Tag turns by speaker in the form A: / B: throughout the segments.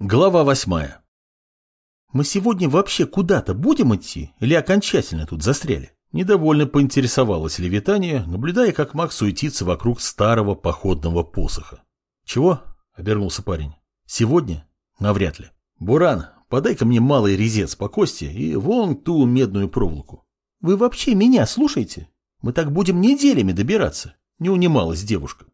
A: Глава восьмая. «Мы сегодня вообще куда-то будем идти или окончательно тут застряли?» Недовольно поинтересовалась Левитания, наблюдая, как Макс суетится вокруг старого походного посоха. «Чего?» — обернулся парень. «Сегодня? Навряд ли. Буран, подай-ка мне малый резец по кости и вон ту медную проволоку». «Вы вообще меня слушаете? Мы так будем неделями добираться», — не унималась девушка.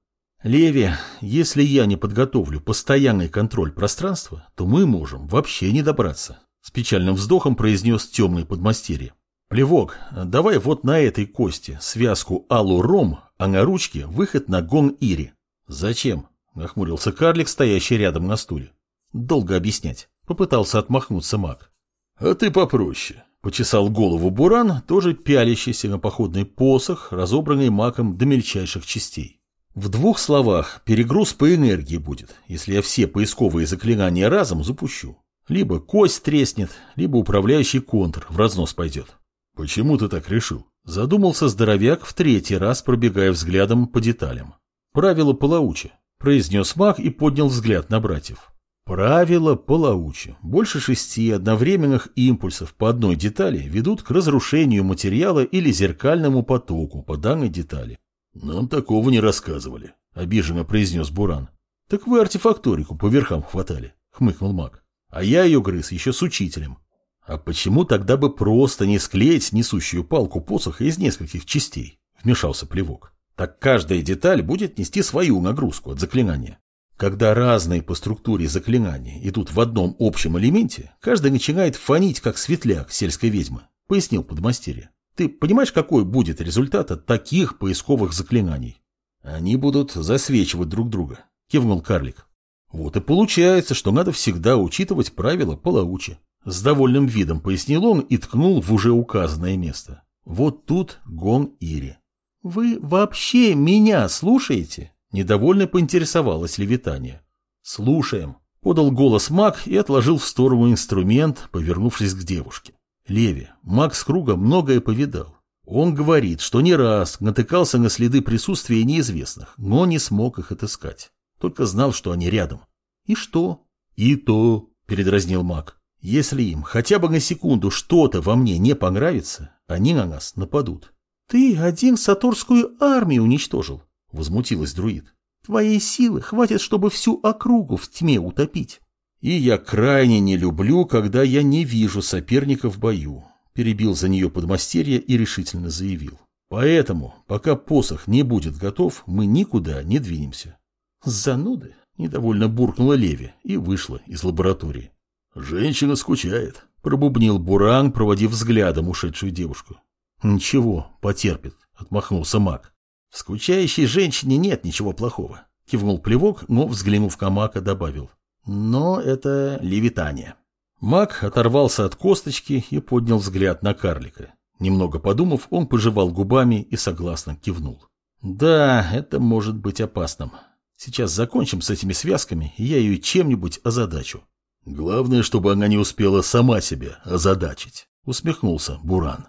A: Леви, если я не подготовлю постоянный контроль пространства, то мы можем вообще не добраться. С печальным вздохом произнес темный подмастерье. Плевок, давай вот на этой кости связку алу-ром, а на ручке выход на гон-ири. Зачем? Нахмурился карлик, стоящий рядом на стуле. Долго объяснять. Попытался отмахнуться маг.
B: А ты попроще.
A: Почесал голову Буран, тоже пялящийся на походный посох, разобранный маком до мельчайших частей. В двух словах, перегруз по энергии будет, если я все поисковые заклинания разом запущу. Либо кость треснет, либо управляющий контур в разнос пойдет.
B: Почему ты так решил?
A: Задумался здоровяк в третий раз, пробегая взглядом по деталям. Правило полауча, произнес маг и поднял взгляд на братьев. Правило полауча. Больше шести одновременных импульсов по одной детали ведут к разрушению материала или зеркальному потоку по данной детали.
B: «Нам такого не рассказывали», — обиженно произнес Буран.
A: «Так вы артефакторику по верхам хватали», — хмыкнул маг. «А я ее грыз еще с учителем». «А почему тогда бы просто не склеить несущую палку посоха из нескольких частей?» — вмешался плевок. «Так каждая деталь будет нести свою нагрузку от заклинания. Когда разные по структуре заклинания идут в одном общем элементе, каждый начинает фонить, как светляк сельской ведьмы», — пояснил подмастерье. Ты понимаешь, какой будет результат от таких поисковых заклинаний? Они будут засвечивать друг друга, кивнул карлик. Вот и получается, что надо всегда учитывать правила полаучи. С довольным видом пояснил он и ткнул в уже указанное место. Вот тут гон Ири. Вы вообще меня слушаете? Недовольно поинтересовалась Левитания. Слушаем, подал голос маг и отложил в сторону инструмент, повернувшись к девушке. Леви, Макс Круга многое повидал. Он говорит, что не раз натыкался на следы присутствия неизвестных, но не смог их отыскать. Только знал, что они рядом. И что? И то, передразнил Мак. Если им хотя бы на секунду что-то во мне не понравится, они на нас нападут. Ты один сатурскую армию уничтожил, возмутилась друид. Твоей силы хватит, чтобы всю округу в тьме утопить. И я крайне не люблю, когда я не вижу соперника в бою, перебил за нее подмастерье и решительно заявил. Поэтому, пока посох не будет готов, мы никуда не двинемся. Зануды, недовольно буркнула Леви и вышла из лаборатории.
B: Женщина скучает,
A: пробубнил Буран, проводив взглядом ушедшую девушку. Ничего, потерпит, отмахнулся маг. В скучающей женщине нет ничего плохого. Кивнул плевок, но, взглянув на Мака, добавил. Но это левитание. Маг оторвался от косточки и поднял взгляд на карлика. Немного подумав, он пожевал губами и согласно кивнул. Да, это может быть опасным. Сейчас закончим с этими связками, и я ее чем-нибудь озадачу.
B: Главное, чтобы она не успела сама себя озадачить, усмехнулся Буран.